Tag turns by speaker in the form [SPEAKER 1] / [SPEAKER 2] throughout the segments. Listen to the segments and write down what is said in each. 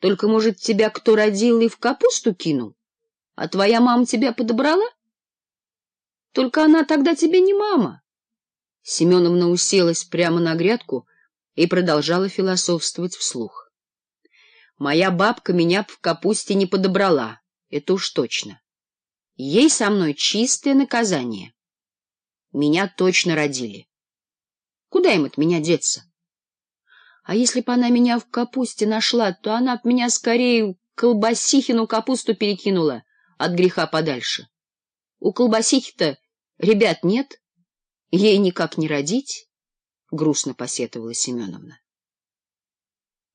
[SPEAKER 1] Только, может, тебя кто родил и в капусту кинул? А твоя мама тебя подобрала? Только она тогда тебе не мама. Семеновна уселась прямо на грядку и продолжала философствовать вслух. Моя бабка меня в капусте не подобрала, это уж точно. Ей со мной чистое наказание. Меня точно родили. Куда им от меня деться? А если бы она меня в капусте нашла, то она б меня скорее колбасихину капусту перекинула от греха подальше. У колбасихи-то ребят нет, ей никак не родить, — грустно посетовала Семеновна.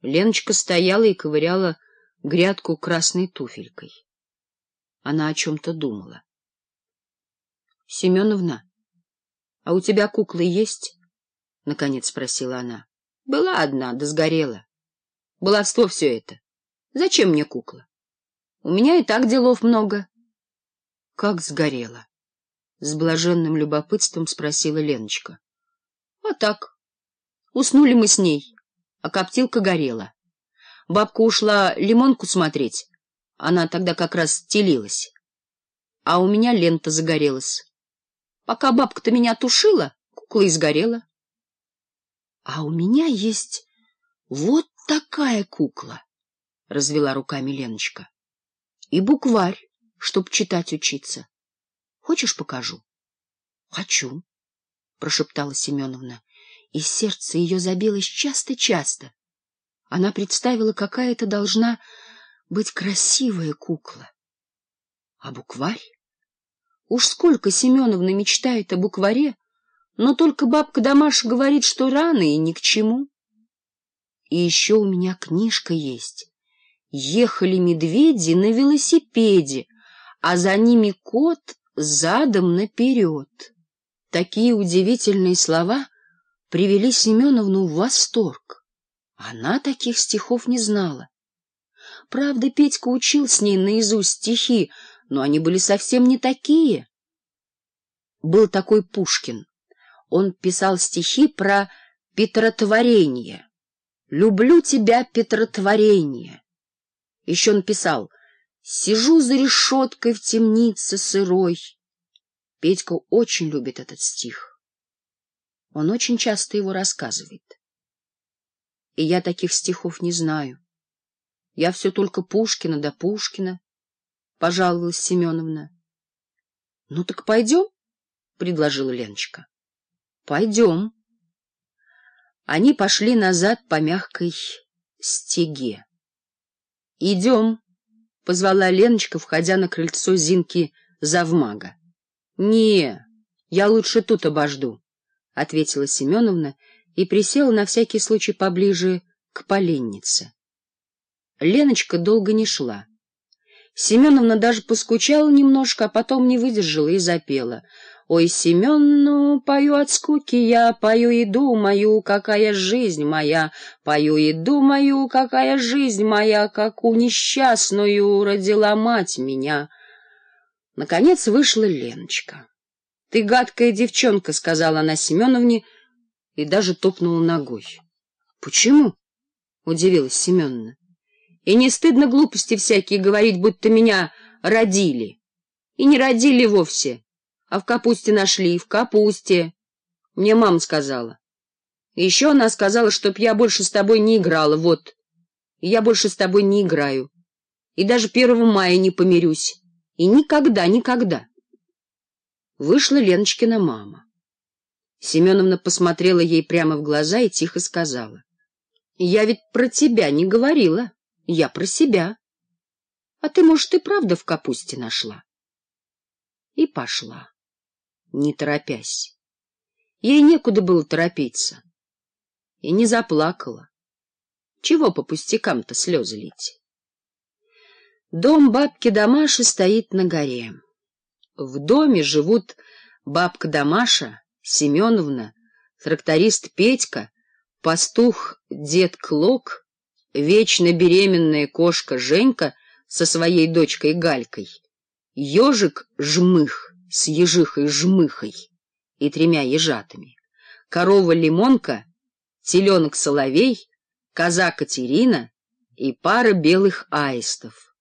[SPEAKER 1] Леночка стояла и ковыряла грядку красной туфелькой. Она о чем-то думала. — Семеновна, а у тебя куклы есть? — наконец спросила она. Была одна, да сгорела. Баловство все это. Зачем мне кукла? У меня и так делов много. Как сгорела? С блаженным любопытством спросила Леночка. А так. Уснули мы с ней, а коптилка горела. Бабка ушла лимонку смотреть. Она тогда как раз телилась. А у меня лента загорелась. Пока бабка-то меня тушила, кукла и сгорела. А у меня есть вот такая кукла, — развела руками Леночка. — И букварь, чтоб читать учиться. Хочешь, покажу? — Хочу, — прошептала Семеновна, и сердце ее забилось часто-часто. Она представила, какая это должна быть красивая кукла. А букварь? Уж сколько Семеновна мечтает о букваре, но только бабка Дамаш говорит, что рано и ни к чему. И еще у меня книжка есть. Ехали медведи на велосипеде, а за ними кот задом наперед. Такие удивительные слова привели Семеновну в восторг. Она таких стихов не знала. Правда, Петька учил с ней наизусть стихи, но они были совсем не такие. Был такой Пушкин он писал стихи про Петротворение. «Люблю тебя, Петротворение!» Еще он писал «Сижу за решеткой в темнице сырой». Петька очень любит этот стих. Он очень часто его рассказывает. И я таких стихов не знаю. Я все только Пушкина да Пушкина, — пожаловалась Семеновна. — Ну так пойдем, — предложила Леночка. «Пойдем». Они пошли назад по мягкой стеге. «Идем», — позвала Леночка, входя на крыльцо Зинки завмага. «Не, я лучше тут обожду», — ответила Семеновна и присела на всякий случай поближе к поленнице. Леночка долго не шла. Семеновна даже поскучала немножко, а потом не выдержала и запела — Ой, Семенну, пою от скуки я, пою и думаю, какая жизнь моя, пою и думаю, какая жизнь моя, какую несчастную родила мать меня. Наконец вышла Леночка. — Ты гадкая девчонка, — сказала она Семеновне и даже топнула ногой. — Почему? — удивилась Семеновна. — И не стыдно глупости всякие говорить, будто меня родили. И не родили вовсе. А в капусте нашли, в капусте. Мне мама сказала. Еще она сказала, чтоб я больше с тобой не играла, вот. И я больше с тобой не играю. И даже первого мая не помирюсь. И никогда, никогда. Вышла Леночкина мама. Семеновна посмотрела ей прямо в глаза и тихо сказала. — Я ведь про тебя не говорила. Я про себя. А ты, может, и правда в капусте нашла? И пошла не торопясь. Ей некуда было торопиться. И не заплакала. Чего по пустякам-то слезы лить? Дом бабки Дамаши стоит на горе. В доме живут бабка Дамаша, Семеновна, тракторист Петька, пастух дед Клок, вечно беременная кошка Женька со своей дочкой Галькой, ежик Жмых с ежихой-жмыхой и тремя ежатами, корова-лимонка, теленок-соловей, коза Катерина и пара белых аистов.